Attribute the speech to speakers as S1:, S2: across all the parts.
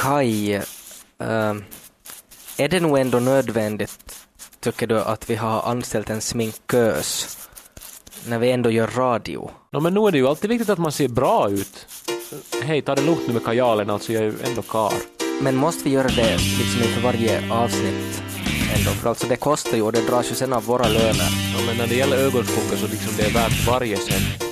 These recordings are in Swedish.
S1: Kai, eh, är det nog ändå nödvändigt, tycker du, att vi har anställt en sminkös när vi ändå gör radio?
S2: No, men nu är det ju alltid viktigt att man ser bra ut. Hej, ta det lugnt nu med kajalen, alltså jag är ju ändå kar.
S1: Men måste vi göra det liksom inför varje avsnitt ändå? För alltså det kostar ju och det dras ju sen av våra löner.
S2: Ja, men när det gäller ögonskugga så liksom det är värt varje cent.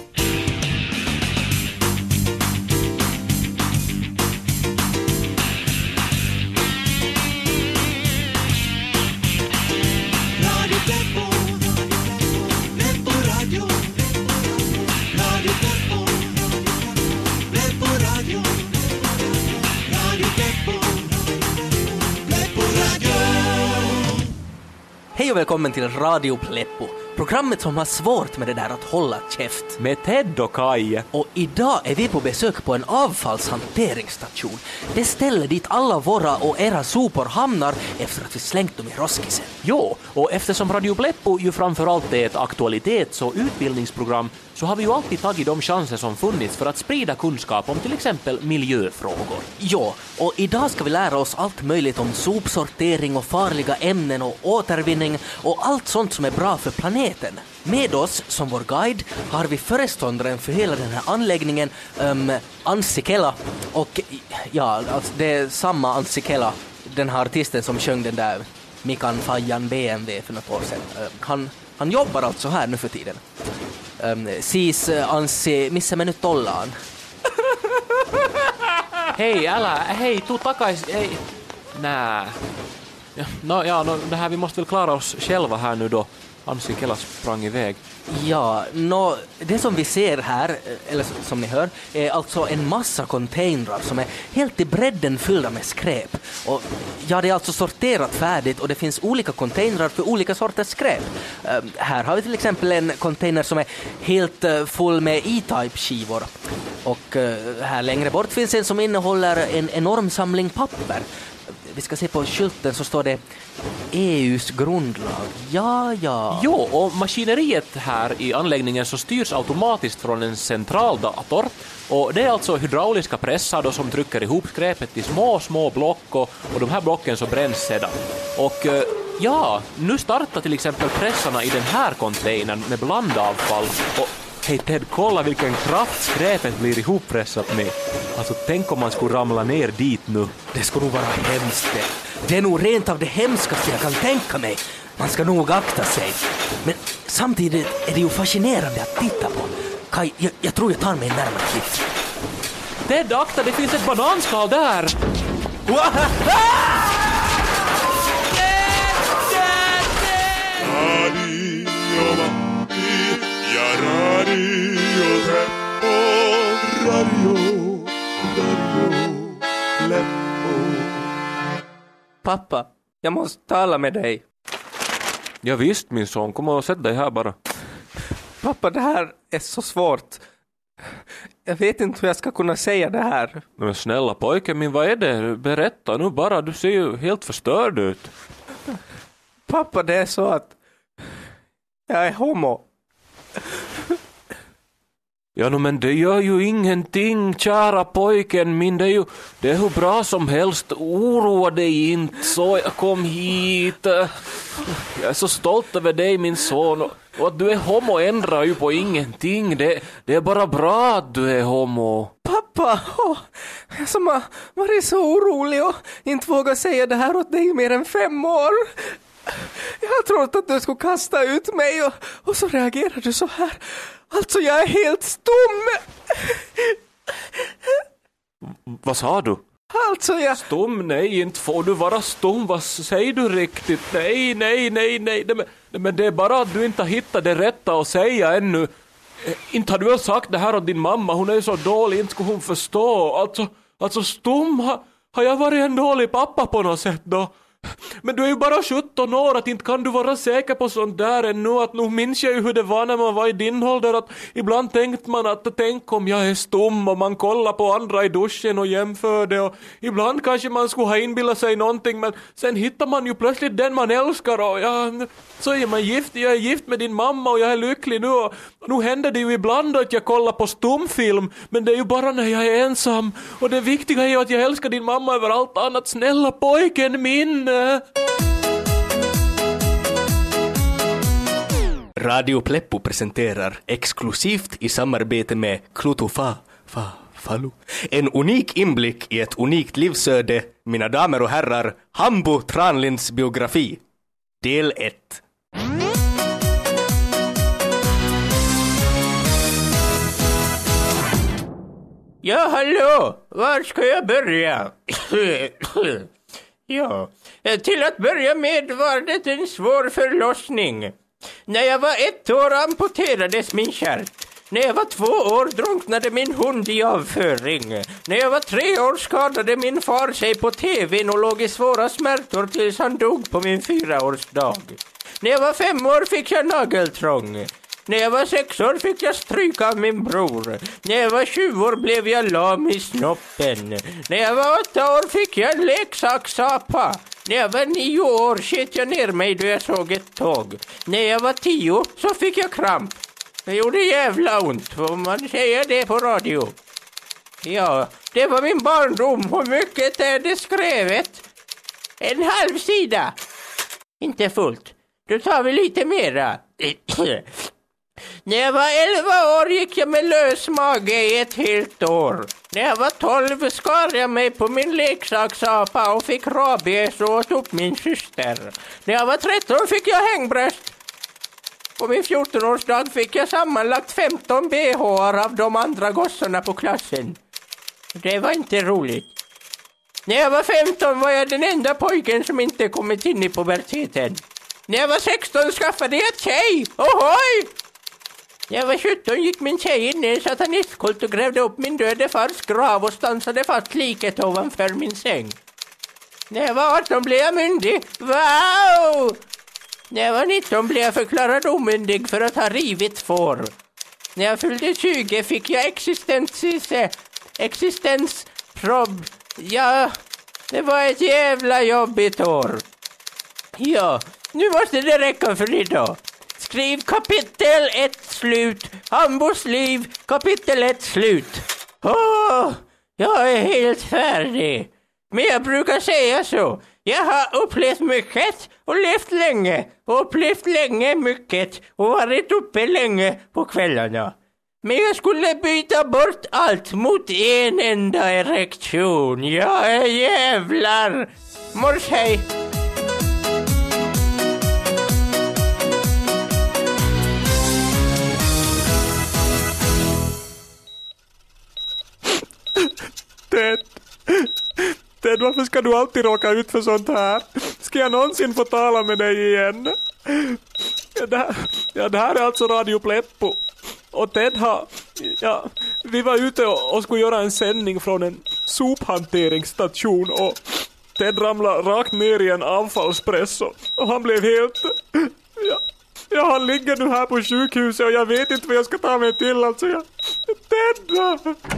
S1: Hej och välkommen till Radio Pleppo, programmet som har svårt med det där att hålla käft.
S2: Med Ted och Kaj.
S1: Och idag är vi på besök på en avfallshanteringsstation. Det ställe dit alla våra och era sopor hamnar efter att vi slängt dem i roskisen.
S2: Jo, och eftersom Radio Pleppo ju framförallt är ett aktualitets och utbildningsprogram så har vi ju alltid tagit de chanser som funnits för att sprida kunskap om till exempel miljöfrågor.
S1: Ja, och idag ska vi lära oss allt möjligt om sopsortering och farliga ämnen och återvinning och allt sånt som är bra för planeten. Med oss som vår guide har vi föreståndaren för hela den här anläggningen, um, Anssi Kela. Och ja, alltså det är samma Anssi Kela, den här artisten som sjöng den där Mikan Fajan BMW för något år sedan. Um, han, han jobbar alltså här nu för tiden. Um, siis Anssi, missä me nyt ollaan?
S2: Hej, älä, hej, tu takais, hej. Nää. No ja, no, det här, vi måste väl klara oss själva här nu då. Anssi Kela sprang iväg.
S1: Ja, no, det som vi ser här, eh, eller som ni hör, är alltså en massa containrar som är helt i bredden fyllda med skräp. Och ja, det är alltså sorterat färdigt och det finns olika containrar för olika sorters skräp. Uh, här har vi till exempel en container som är helt uh, full med E-Type-skivor. Och uh, här längre bort finns en som innehåller en enorm samling papper. Vi ska se på skylten så står det EUs grundlag. Ja, ja.
S2: Jo, och maskineriet här i anläggningen så styrs automatiskt från en central dator. Och det är alltså hydrauliska pressar då som trycker ihop skräpet i små, små block och, och de här blocken så bränns sedan. Och eh, ja, nu startar till exempel pressarna i den här containern med blandavfall. Och hej Ted, kolla vilken kraft skräpet blir ihoppressat med. Alltså tänk om man skulle ramla ner dit nu.
S1: Det skulle nog vara hemskt det. Det är nog rent av det hemskaste jag kan tänka mig. Man ska nog akta sig. Men samtidigt är det ju fascinerande att titta på. Kai, jag, jag tror jag tar mig en närmare titt.
S2: Ted, akta, det finns ett bananskal där!
S3: Radio Matti ja Radio Tempo, Radio, Radio Leppo.
S1: Pappa, jag måste tala med dig.
S2: Ja, visst min son, kom och sätt dig här bara.
S1: Pappa, det här är så svårt. Jag vet inte hur jag ska kunna säga det här.
S2: Men snälla pojken min, vad är det? Berätta nu bara, du ser ju helt förstörd ut.
S1: Pappa, det är så att jag är homo.
S2: Ja, no, men det gör ju ingenting, kära pojken min. Det är ju det är hur bra som helst. Oroa dig inte. Så jag kom hit. Jag är så stolt över dig min son. Och- Och att du är homo ändrar ju på ingenting. Det, det är bara bra att du är homo.
S1: Pappa, åh, jag som har varit så orolig och inte vågat säga det här åt dig i mer än fem år. Jag har trott att du skulle kasta ut mig och, och så reagerar du så här. Alltså jag är helt stum.
S2: Vad sa du?
S1: Alltså jag...
S2: Stum? Nej, inte får du vara stum. Vad säger du riktigt? Nej, nej, nej, nej. nej men, men det är bara att du inte har hittat det rätta att säga ännu. Eh, Inte har du väl sagt det här åt din mamma? Hon är ju så dålig, inte skulle hon förstå. Alltså, alltså stum, har, har jag varit en dålig pappa på något sätt då? Men du är ju bara 17 år, att inte kan du vara säker på sånt där ännu. Att nu minns jag ju hur det var när man var i din ålder, att ibland tänkte man att tänk om jag är stum och man kollar på andra i duschen och jämför det och ibland kanske man skulle ha inbillat sig någonting men sen hittar man ju plötsligt den man älskar och ja, så är man gift, jag är gift med din mamma och jag är lycklig nu och nu händer det ju ibland att jag kollar på stumfilm men det är ju bara när jag är ensam och det viktiga är ju att jag älskar din mamma över allt annat, snälla pojken min!
S4: Radio Pleppo presenterar exklusivt i samarbete med Klutofa, fa, falu, en unik inblick i ett unikt livsöde, mina damer och herrar, Hambo Tranlinds biografi. Del 1.
S5: Ja, hallå! Var ska jag börja? ja, eh, till att börja med var det en svår förlossning. När jag var ett år amputerades min kärt. När jag var två år drunknade min hund i avföring. När jag var tre år skadade min far sig på TVn och låg i svåra smärtor tills han dog på min fyraårsdag. När jag var fem år fick jag nageltrång. När jag var sex år fick jag stryk av min bror. När jag var sju år blev jag lam i snoppen. När jag var åtta år fick jag en leksaksapa. När jag var nio år sket jag ner mig då jag såg ett tåg. När jag var tio så fick jag kramp. Det gjorde jävla ont, får man säga det på radio? Ja, det var min barndom. Hur mycket är det skrivet? En halv sida. Inte fullt. Då tar vi lite mera. När jag var elva år gick jag med lös mage i ett helt år. När jag var tolv skar jag mig på min leksaksapa och fick rabies och åt upp min syster. När jag var tretton fick jag hängbröst. På min 14-årsdag fick jag sammanlagt 15 bh av de andra gossarna på klassen. Det var inte roligt. När jag var 15 var jag den enda pojken som inte kommit in i puberteten. När jag var 16 skaffade jag tjej! Ohoj! När jag var 17 gick min tjej in i en satanistkult och grävde upp min döde fars grav och stansade fast liket ovanför min säng. När jag var 18 blev jag myndig. Wow! När jag var 19 blev jag förklarad omyndig för att ha rivit får. När jag fyllde 20 fick jag existens... Existensprob... Ja, det var ett jävla jobbigt år. Ja, nu måste det räcka för idag. Skriv kapitel 1 slut. Hambos liv, kapitel 1 slut. Åh, jag är helt färdig. Men jag brukar säga så. Jag har upplevt mycket och levt länge och upplevt länge mycket och varit uppe länge på kvällarna. Men jag skulle byta bort allt mot en enda erektion. Jag är jävlar. Mors hej.
S2: Ted, Ted, varför ska du alltid råka ut för sånt här? Ska jag någonsin få tala med dig igen? Det här, ja, det här är alltså Radio Pleppo. Och Ted har... Ja, vi var ute och, och skulle göra en sändning från en sophanteringsstation och Ted ramlade rakt ner i en avfallspress och, och han blev helt... Ja, ja, han ligger nu här på sjukhuset och jag vet inte vad jag ska ta mig till alltså. Jag, Ted!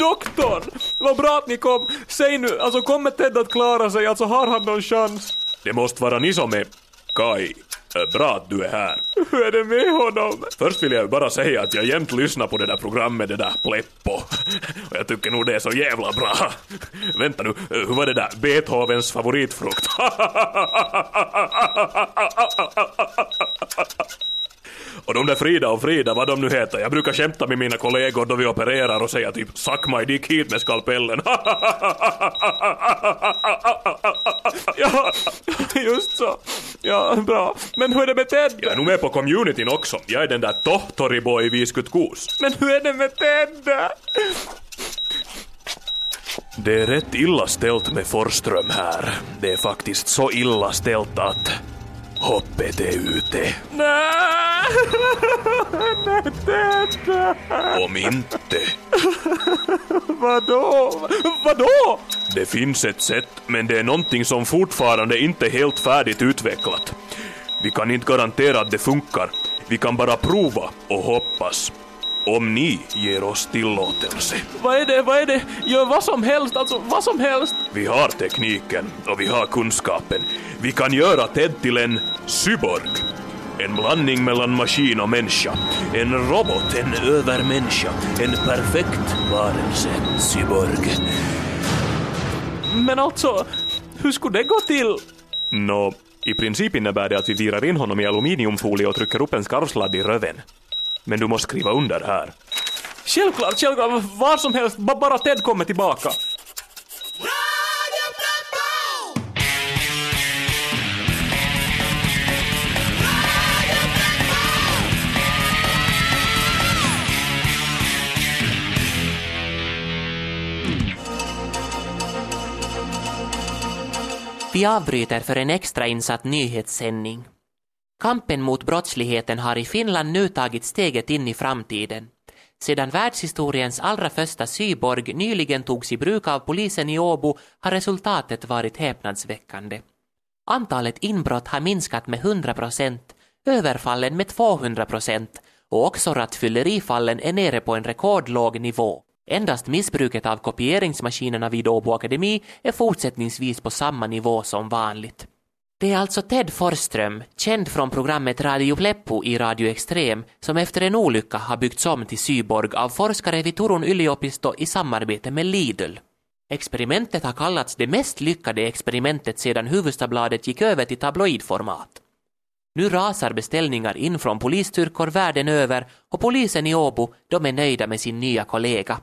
S2: Doktorn! Vad bra att ni kom. Säg nu, alltså kommer Ted att klara sig? Alltså har han någon chans?
S3: Det måste vara ni som är Kai. Äh, Bra att du är här.
S2: Hur är det med honom?
S3: Först vill jag bara säga att jag jämt lyssnar på det där programmet, det där Pleppo. Och jag tycker nog det är så jävla bra. Vänta nu, hur var det där? Beethovens favoritfrukt. Och de där Frida och Frida, vad de nu heter, jag brukar skämta med mina kollegor då vi opererar och säga typ “suck my dick hit med skalpellen”.
S2: Ja, just så. Ja, bra. Men hur är det med Ted?
S3: Jag är nog med på communityn också. Jag är den där tohtoriboy i Viskutkos.
S2: Men hur är det med Ted?
S3: Det är rätt illa ställt med Forström här. Det är faktiskt så illa ställt att hoppet är ute.
S2: Nej!
S3: Om inte,
S2: Vadå? Vadå?
S3: Det finns ett sätt, men det är någonting som fortfarande inte är helt färdigt utvecklat. Vi kan inte garantera att det funkar. Vi kan bara prova och hoppas. Om ni ger oss tillåtelse.
S2: Vad är det? Vad är det? Gör vad som helst, alltså vad som helst.
S3: Vi har tekniken och vi har kunskapen. Vi kan göra Ted till en cyborg. En blandning mellan maskin och människa. En robot, en övermänniska. En perfekt varelse. Cyborg.
S2: Men alltså, hur skulle det gå till?
S3: Nå, i princip innebär det att vi virar in honom i aluminiumfolie och trycker upp en skarvsladd i röven. Men du måste skriva under här.
S2: Självklart, självklart, vad som helst, ba- bara Ted kommer tillbaka.
S6: Vi avbryter för en extrainsatt nyhetssändning. Kampen mot brottsligheten har i Finland nu tagit steget in i framtiden. Sedan världshistoriens allra första cyborg nyligen togs i bruk av polisen i Åbo har resultatet varit häpnadsväckande. Antalet inbrott har minskat med 100 procent, överfallen med 200 procent och också rattfyllerifallen är nere på en rekordlåg nivå. Endast missbruket av kopieringsmaskinerna vid Åbo Akademi är fortsättningsvis på samma nivå som vanligt. Det är alltså Ted Forsström, känd från programmet Radio Pleppo i Radio Extrem, som efter en olycka har byggts om till cyborg av forskare vid Turun yliopisto i samarbete med Lidl. Experimentet har kallats det mest lyckade experimentet sedan Hufvudstadsbladet gick över till tabloidformat. Nu rasar beställningar in från polisstyrkor världen över och polisen i Åbo, de är nöjda med sin nya kollega.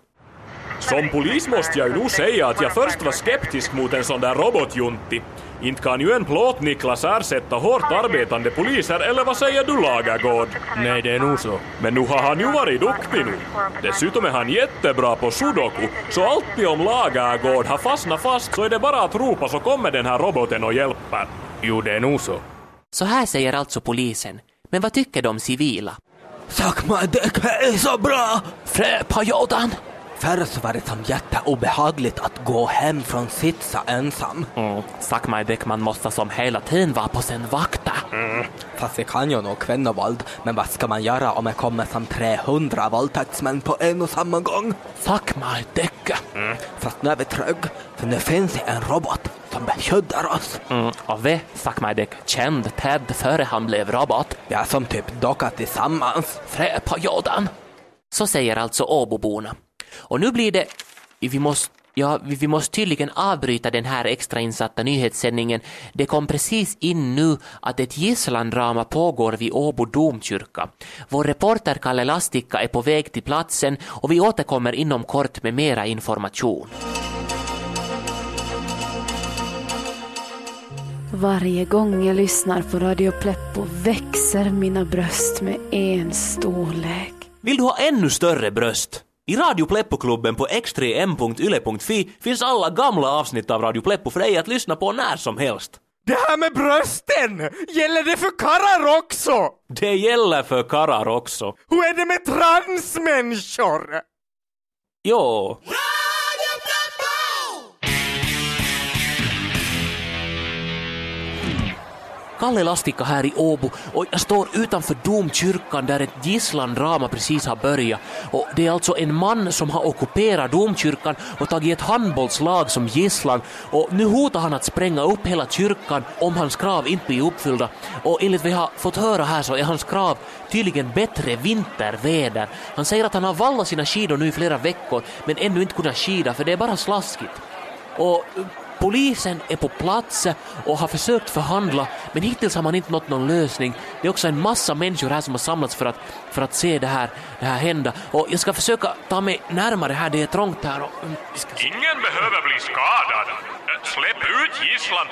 S3: Som polis måste jag ju nog säga att jag först var skeptisk mot en sån där robotjunti. Inte kan ju en plåt-Niklas ersätta hårt arbetande poliser, eller vad säger du Lagergård?
S4: Nej, det är nog så.
S3: Men nu har han ju varit duktig nu. Dessutom är han jättebra på sudoku, så alltid om Lagergård har fastnat fast så är det bara att ropa så kommer den här roboten och hjälper.
S4: Jo, det är nog så.
S6: Så här säger alltså polisen. Men vad tycker de civila?
S1: Sakma, det är så bra!
S6: Fröpajodan!
S1: Förr så var det som jätteobehagligt att gå hem från sitsa ensam.
S6: Mm, Sakmai Bäckman måste som hela tiden vara på sin vakta.
S1: Fast jag kan ju nog kvinnovåld, men vad ska man göra om det kommer som 300 våldtäktsmän på en och samma gång?
S6: Sakmai Däcke.
S1: Fast nu är vi trygg, för nu finns det en robot som beskyddar oss.
S6: Mm, och vi, Sakmai Däck, kände Ted före han blev robot.
S1: Vi är som typ dockat tillsammans.
S6: Fröpajodan! Så säger alltså Åboborna. Och nu blir det... Vi måste, ja, vi, vi måste tydligen avbryta den här extrainsatta nyhetssändningen. Det kom precis in nu att ett gisslandrama pågår vid Åbo domkyrka. Vår reporter Kalle Lastikka är på väg till platsen och vi återkommer inom kort med mera information.
S7: Varje gång jag lyssnar på Radio Pleppo växer mina bröst med en storlek.
S2: Vill du ha ännu större bröst? I Radio Pleppo-klubben på x3m.yle.fi finns alla gamla avsnitt av Radio Pleppo för dig att lyssna på när som helst.
S5: Det här med brösten, gäller det för karlar också?
S2: Det gäller för karlar också.
S5: Hur är det med transmänniskor?
S2: Jo.
S6: Kalle Lastikka här i Åbo och jag står utanför domkyrkan där ett gisslandrama precis har börjat. Och det är alltså en man som har ockuperat domkyrkan och tagit ett handbollslag som gisslan och nu hotar han att spränga upp hela kyrkan om hans krav inte blir uppfyllda. Och enligt vad jag har fått höra här så är hans krav tydligen bättre vinterväder. Han säger att han har vallat sina skidor nu i flera veckor men ännu inte kunnat skida för det är bara slaskigt. Och polisen är på plats och har försökt förhandla men hittills har man inte nått någon lösning. Det är också en massa människor här som har samlats för att, för att se det här, det här hända. Och jag ska försöka ta mig närmare här, det är trångt här. Och, mm.
S3: Ingen behöver bli skadad. Släpp ut gisslan.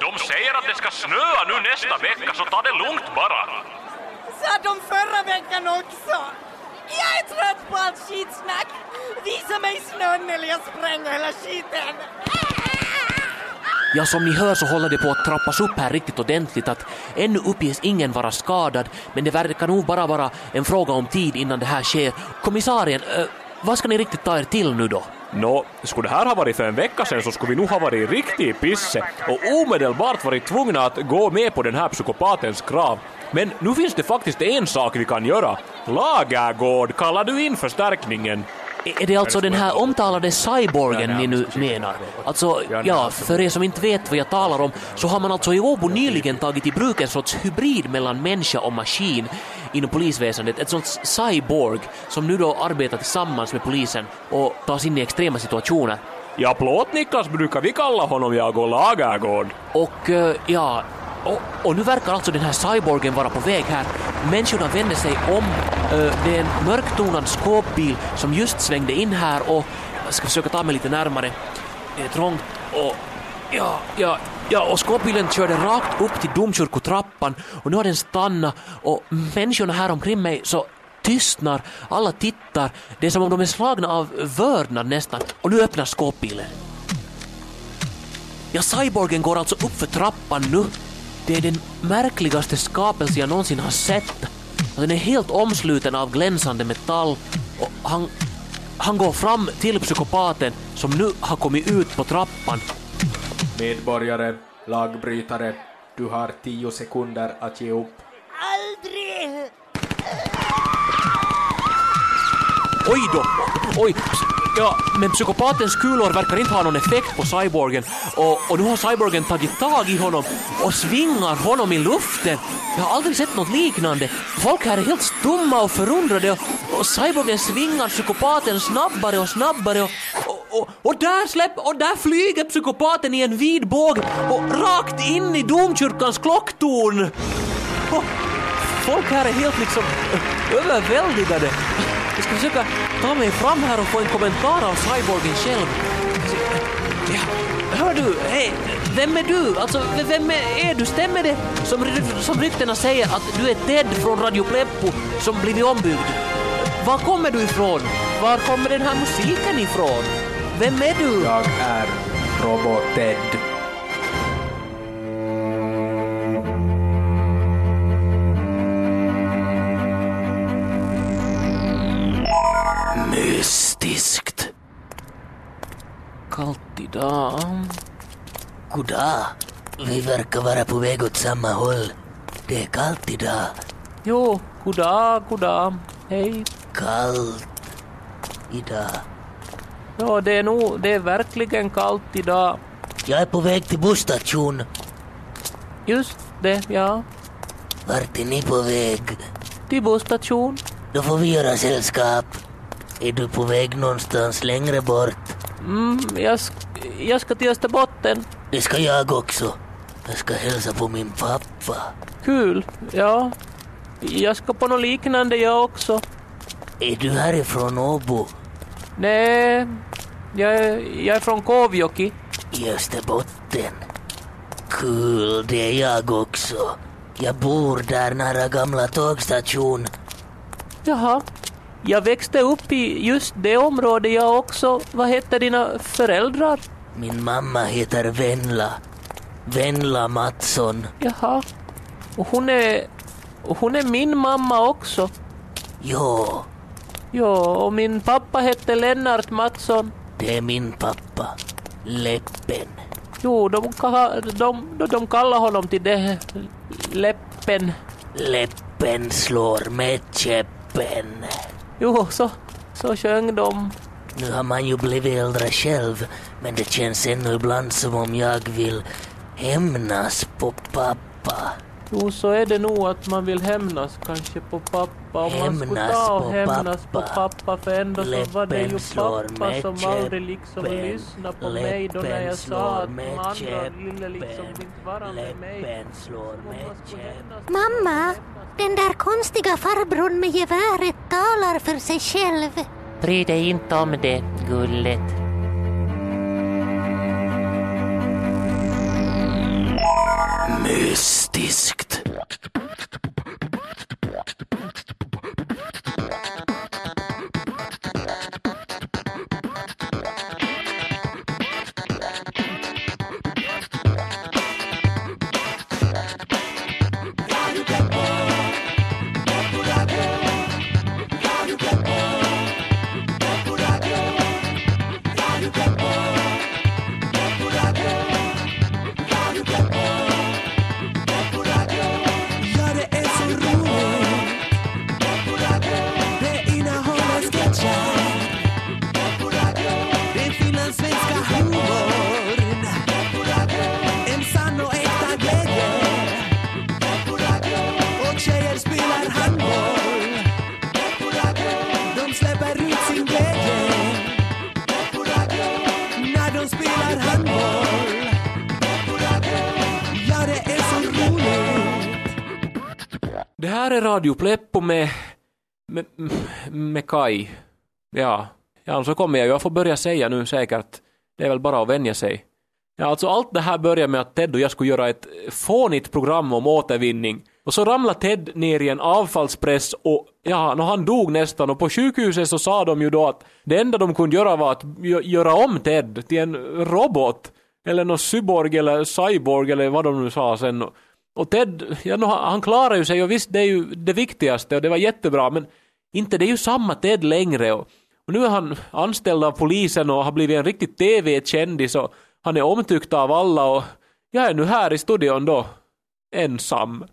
S3: De säger att det ska snöa nu nästa vecka, så ta det lugnt bara.
S8: Sa de förra veckan också. Jag är trött på allt skitsnack. Visa mig snön eller jag spränger hela skiten.
S6: Ja, som ni hör så håller det på att trappas upp här riktigt ordentligt att ännu uppges ingen vara skadad men det verkar nog bara vara en fråga om tid innan det här sker. Kommissarien, äh, vad ska ni riktigt ta er till nu då?
S3: Nå, skulle det här ha varit för en vecka sedan så skulle vi nog ha varit riktigt pisse och omedelbart varit tvungna att gå med på den här psykopatens krav. Men nu finns det faktiskt en sak vi kan göra. Lagergård, kallar du in förstärkningen?
S2: Är det alltså den här omtalade cyborgen ni nu menar? Alltså, ja, för er som inte vet vad jag talar om så har man alltså i Åbo nyligen tagit i bruk en sorts hybrid mellan människa och maskin inom polisväsendet, ett sånt cyborg som nu då arbetar tillsammans med polisen och tas in i extrema situationer.
S3: Ja, Plåt-Niklas brukar vi kalla honom, jag och Lagergård.
S2: Och eh, ja, och, och nu verkar alltså den här cyborgen vara på väg här. Människorna vänder sig om. Det är en mörktonad skåpbil som just svängde in här och jag ska försöka ta mig lite närmare. Det är trångt och ja, ja, ja, och skåpbilen körde rakt upp till domkyrkotrappan och nu har den stannat och människorna här omkring mig så tystnar, alla tittar. Det är som om de är slagna av vördnad nästan. Och nu öppnar skåpbilen. Ja, cyborgen går alltså upp för trappan nu. Det är den märkligaste skapelse jag någonsin har sett. Och Den är helt omsluten av glänsande metall och han, han går fram till psykopaten som nu har kommit ut på trappan.
S9: Medborgare, lagbrytare, du har tio sekunder att ge upp.
S10: Aldrig!
S2: Oj då! Oj! Ja, men psykopatens kulor verkar inte ha någon effekt på cyborgen och, och nu har cyborgen tagit tag i honom och svingar honom i luften. Jag har aldrig sett något liknande. Folk här är helt stumma och förundrade och, och cyborgen svingar psykopaten snabbare och snabbare och, och, och, och där släpp, och där flyger psykopaten i en vid båge och rakt in i domkyrkans klocktorn. Och, folk här är helt liksom överväldigade. Jag ska försöka ta mig fram här och få en kommentar av cyborgen själv. Ja, hör du, hej, vem är du? Alltså, vem är, är du? Stämmer det som, som ryktena säger att du är Ted från Radio Pleppo som blivit ombyggd? Var kommer du ifrån? Var kommer den här musiken ifrån? Vem är du?
S9: Jag är Robot-Ted.
S2: Idag.
S11: Goddag. Vi verkar vara på väg åt samma håll. Det är kallt idag.
S2: Jo, goddag, goddag. Hej.
S11: Kallt idag.
S2: Ja, det är nog, det är verkligen kallt idag.
S11: Jag är på väg till busstation.
S2: Just det, ja.
S11: Vart är ni på väg?
S2: Till busstation.
S11: Då får vi göra sällskap. Är du på väg någonstans längre bort?
S2: Mm, jag, jag ska till Österbotten.
S11: Det ska jag också. Jag ska hälsa på min pappa.
S2: Kul, ja. Jag ska på något liknande jag också.
S11: Är du härifrån Åbo
S2: Nej, jag, är- jag är från Kåvjoki.
S11: i Österbotten? Kul, det är jag också. Jag bor där nära gamla tågstation.
S2: Jaha. Jag växte upp i just det området jag också. Vad hette dina föräldrar?
S11: Min mamma heter Venla. Venla Mattsson.
S2: Jaha. Och hon är... Och hon är min mamma också.
S11: Ja,
S2: Ja, och min pappa hette Lennart Mattsson.
S11: det är min pappa. Läppen.
S2: Jo, de, ka- de, de, de kallar honom till det. Läppen.
S11: Läppen slår med käppen.
S2: Jo, så, så sjöng de.
S11: Nu har man ju blivit äldre själv, men det känns ännu ibland som om jag vill hämnas på pappa.
S2: Jo, så är det nog att man vill hämnas kanske på pappa. Om man skulle
S11: Hämnas
S2: ta och hämnas på
S11: pappa.
S2: pappa, för ändå så var det ju
S11: Läppen slår
S2: pappa
S11: med
S2: som aldrig liksom lyssnade på mig då när
S11: Läppen
S2: jag sa
S11: slår
S2: att de
S11: med
S2: andra ville liksom inte vara med mig.
S11: Läppen
S12: Mamma, den där konstiga farbrorn med geväret talar för sig själv.
S2: Bry dig inte om det, gullet.
S11: Mystiskt.
S13: Det
S2: här är Radio Pleppo med, med, med Kai. Ja, ja, så kommer jag ju Jag får börja säga nu säkert. Det är väl bara att vänja sig. Ja, alltså allt det här började med att Ted och jag skulle göra ett fånigt program om återvinning. Och så ramlade Ted ner i en avfallspress och ja, när han dog nästan och på sjukhuset så sa de ju då att det enda de kunde göra var att göra om Ted till en robot. Eller någon cyborg eller cyborg eller vad de nu sa sen. Och Ted, ja, nå, han klarar ju sig och visst det är ju det viktigaste och det var jättebra men inte det är ju samma Ted längre och, och nu är han anställd av polisen och har blivit en riktigt TV-kändis och han är omtyckt av alla och jag är nu här i studion då, ensam.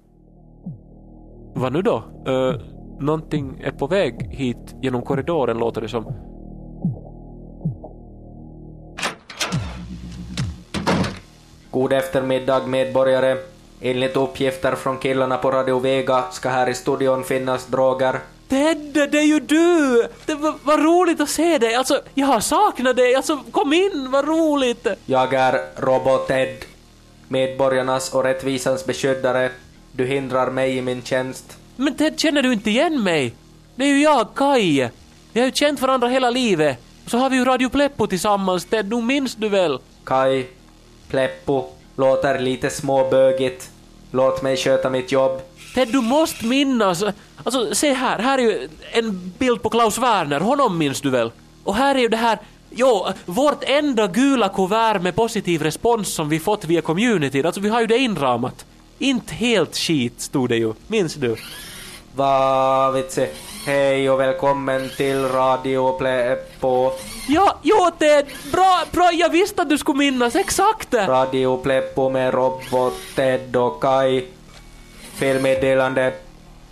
S2: Vad nu då? Uh, någonting är på väg hit genom korridoren låter det som.
S9: God eftermiddag medborgare. Enligt uppgifter från killarna på Radio Vega ska här i studion finnas droger.
S2: Ted, det är ju du! Det var, vad roligt att se dig! Alltså, jag har saknat dig! Alltså, kom in, vad roligt!
S9: Jag är Robot Ted, medborgarnas och rättvisans beskyddare. Du hindrar mig i min tjänst.
S2: Men Ted, känner du inte igen mig? Det är ju jag, Kai. Vi har ju känt varandra hela livet. Och så har vi ju Radio Pleppo tillsammans, Ted, nu minns du väl?
S9: Kai, Pleppo, låter lite småbögigt. Låt mig sköta mitt jobb.
S2: Ted, du måste minnas. Alltså, se här, här är ju en bild på Klaus Werner, honom minns du väl? Och här är ju det här, jo, vårt enda gula kuvert med positiv respons som vi fått via community, alltså vi har ju det inramat. Inte helt skit, stod det ju, minns du?
S9: Va vitsi. Hej och välkommen till Radio Pleppo.
S2: Ja, jo Ted, bra, bra, jag visste att du skulle minnas, exakt!
S9: Radio Pleppo med Robot, Ted och Kai. Felmeddelande.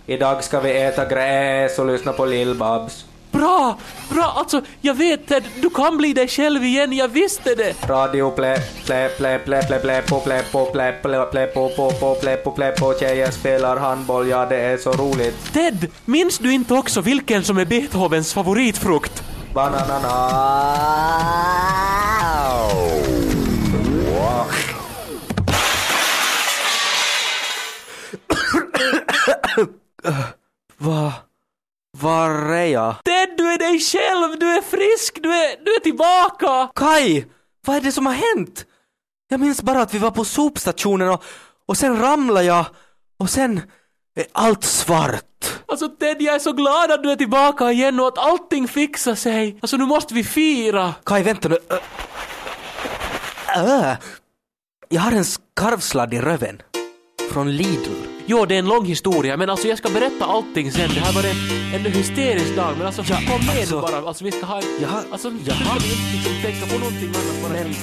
S9: Idag ska vi äta gräs och lyssna på Lill-Babs.
S2: Bra, bra, alltså jag vet Ted, du kan bli dig själv igen, jag visste det!
S9: Radio pleppo, pleppo, pleppo, pleppo, pleppo, tjejer spelar handboll, ja det är så roligt.
S2: Ted, minns du inte också vilken som är Beethovens favoritfrukt?
S9: Bananana.
S1: Va? Var är jag?
S2: Ted, du är dig själv, du är frisk, du är, du är tillbaka!
S1: Kai! Vad är det som har hänt? Jag minns bara att vi var på sopstationen och, och sen ramlade jag och sen är allt svart.
S2: Alltså Ted, jag är så glad att du är tillbaka igen och att allting fixar sig. Alltså nu måste vi fira.
S1: Kai, vänta nu. Äh. Äh. Jag har en skarvsladd i röven. Från Lidl.
S2: Jo, det är en lång historia, men alltså jag ska berätta allting sen. Det här var en, en hysterisk dag, men alltså
S1: Ja,
S2: kom med
S1: alltså-
S2: bara. Alltså vi ska ha en...
S1: Jag har-
S2: Alltså,
S1: jag har-
S2: nu ska vi inte liksom tänka på någonting annat bara.
S1: Men-